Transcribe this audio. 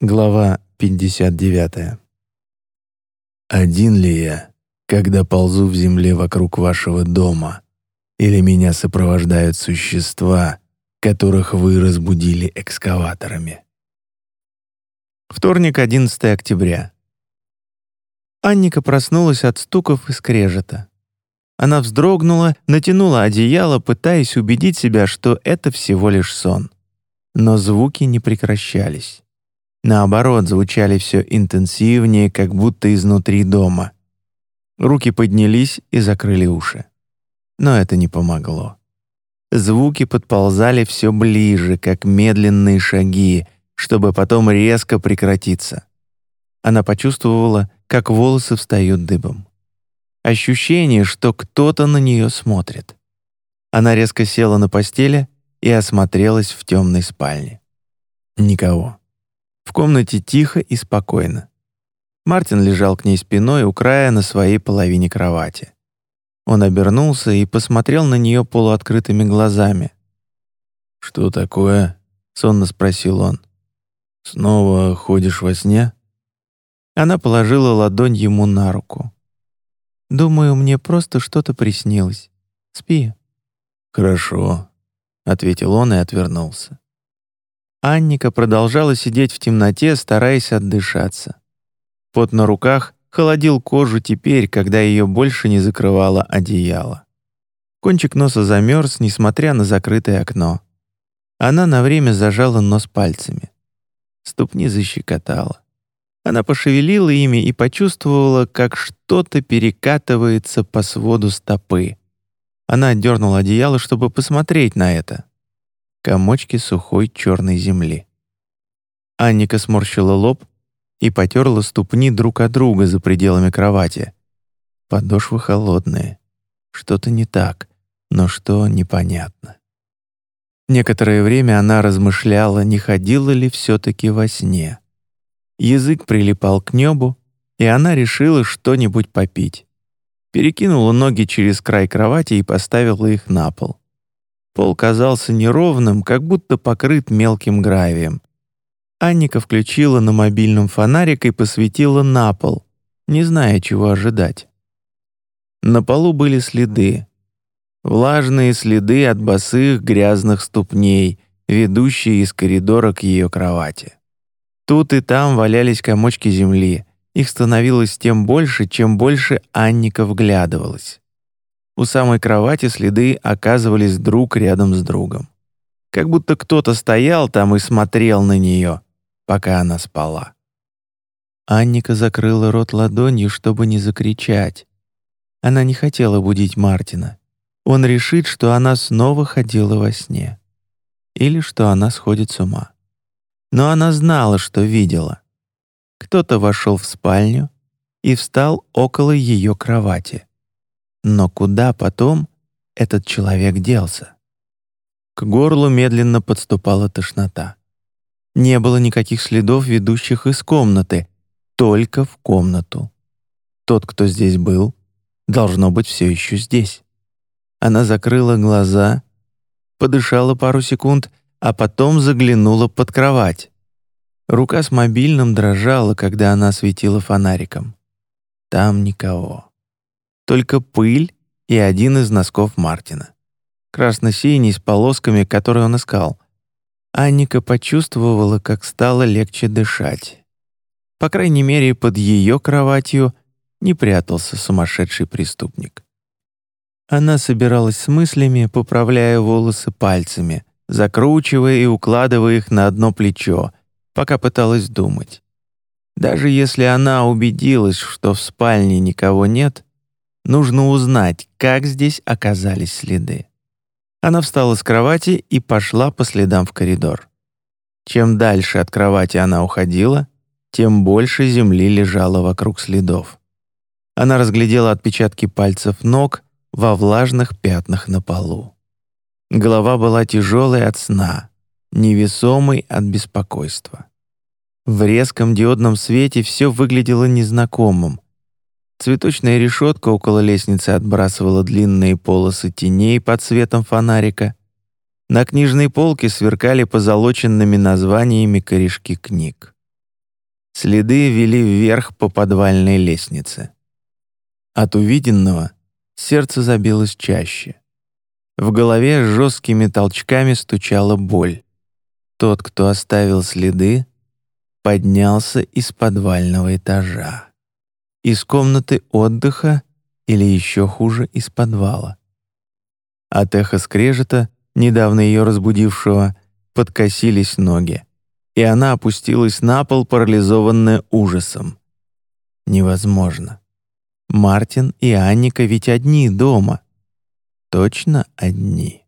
Глава 59. Один ли я, когда ползу в земле вокруг вашего дома, или меня сопровождают существа, которых вы разбудили экскаваторами? Вторник, 11 октября. Анника проснулась от стуков и скрежета. Она вздрогнула, натянула одеяло, пытаясь убедить себя, что это всего лишь сон. Но звуки не прекращались. Наоборот, звучали все интенсивнее, как будто изнутри дома. Руки поднялись и закрыли уши. Но это не помогло. Звуки подползали все ближе, как медленные шаги, чтобы потом резко прекратиться. Она почувствовала, как волосы встают дыбом. Ощущение, что кто-то на нее смотрит. Она резко села на постели и осмотрелась в темной спальне. Никого. В комнате тихо и спокойно. Мартин лежал к ней спиной у края на своей половине кровати. Он обернулся и посмотрел на нее полуоткрытыми глазами. «Что такое?» — сонно спросил он. «Снова ходишь во сне?» Она положила ладонь ему на руку. «Думаю, мне просто что-то приснилось. Спи». «Хорошо», — ответил он и отвернулся. Анника продолжала сидеть в темноте, стараясь отдышаться. Пот на руках холодил кожу теперь, когда ее больше не закрывало одеяло. Кончик носа замерз, несмотря на закрытое окно. Она на время зажала нос пальцами. Ступни защекотала. Она пошевелила ими и почувствовала, как что-то перекатывается по своду стопы. Она отдернула одеяло, чтобы посмотреть на это комочки сухой черной земли. Анника сморщила лоб и потерла ступни друг от друга за пределами кровати. Подошвы холодные. Что-то не так, но что непонятно. Некоторое время она размышляла, не ходила ли все-таки во сне. Язык прилипал к небу, и она решила что-нибудь попить. Перекинула ноги через край кровати и поставила их на пол. Пол казался неровным, как будто покрыт мелким гравием. Анника включила на мобильном фонарик и посветила на пол, не зная, чего ожидать. На полу были следы. Влажные следы от босых грязных ступней, ведущие из коридора к ее кровати. Тут и там валялись комочки земли. Их становилось тем больше, чем больше Анника вглядывалась. У самой кровати следы оказывались друг рядом с другом. Как будто кто-то стоял там и смотрел на нее, пока она спала. Анника закрыла рот ладонью, чтобы не закричать. Она не хотела будить Мартина. Он решит, что она снова ходила во сне. Или что она сходит с ума. Но она знала, что видела. Кто-то вошел в спальню и встал около ее кровати. Но куда потом этот человек делся? К горлу медленно подступала тошнота. Не было никаких следов, ведущих из комнаты, только в комнату. Тот, кто здесь был, должно быть все еще здесь. Она закрыла глаза, подышала пару секунд, а потом заглянула под кровать. Рука с мобильным дрожала, когда она светила фонариком. Там никого только пыль и один из носков Мартина. Красно-синий с полосками, который он искал. Анника почувствовала, как стало легче дышать. По крайней мере, под ее кроватью не прятался сумасшедший преступник. Она собиралась с мыслями, поправляя волосы пальцами, закручивая и укладывая их на одно плечо, пока пыталась думать. Даже если она убедилась, что в спальне никого нет, Нужно узнать, как здесь оказались следы. Она встала с кровати и пошла по следам в коридор. Чем дальше от кровати она уходила, тем больше земли лежало вокруг следов. Она разглядела отпечатки пальцев ног во влажных пятнах на полу. Голова была тяжелой от сна, невесомой от беспокойства. В резком диодном свете все выглядело незнакомым, Цветочная решетка около лестницы отбрасывала длинные полосы теней под светом фонарика. На книжной полке сверкали позолоченными названиями корешки книг. Следы вели вверх по подвальной лестнице. От увиденного сердце забилось чаще. В голове жесткими толчками стучала боль. Тот, кто оставил следы, поднялся из подвального этажа. Из комнаты отдыха или еще хуже, из подвала. От эха скрежета, недавно ее разбудившего, подкосились ноги, и она опустилась на пол, парализованная ужасом. Невозможно. Мартин и Анника ведь одни дома. Точно одни.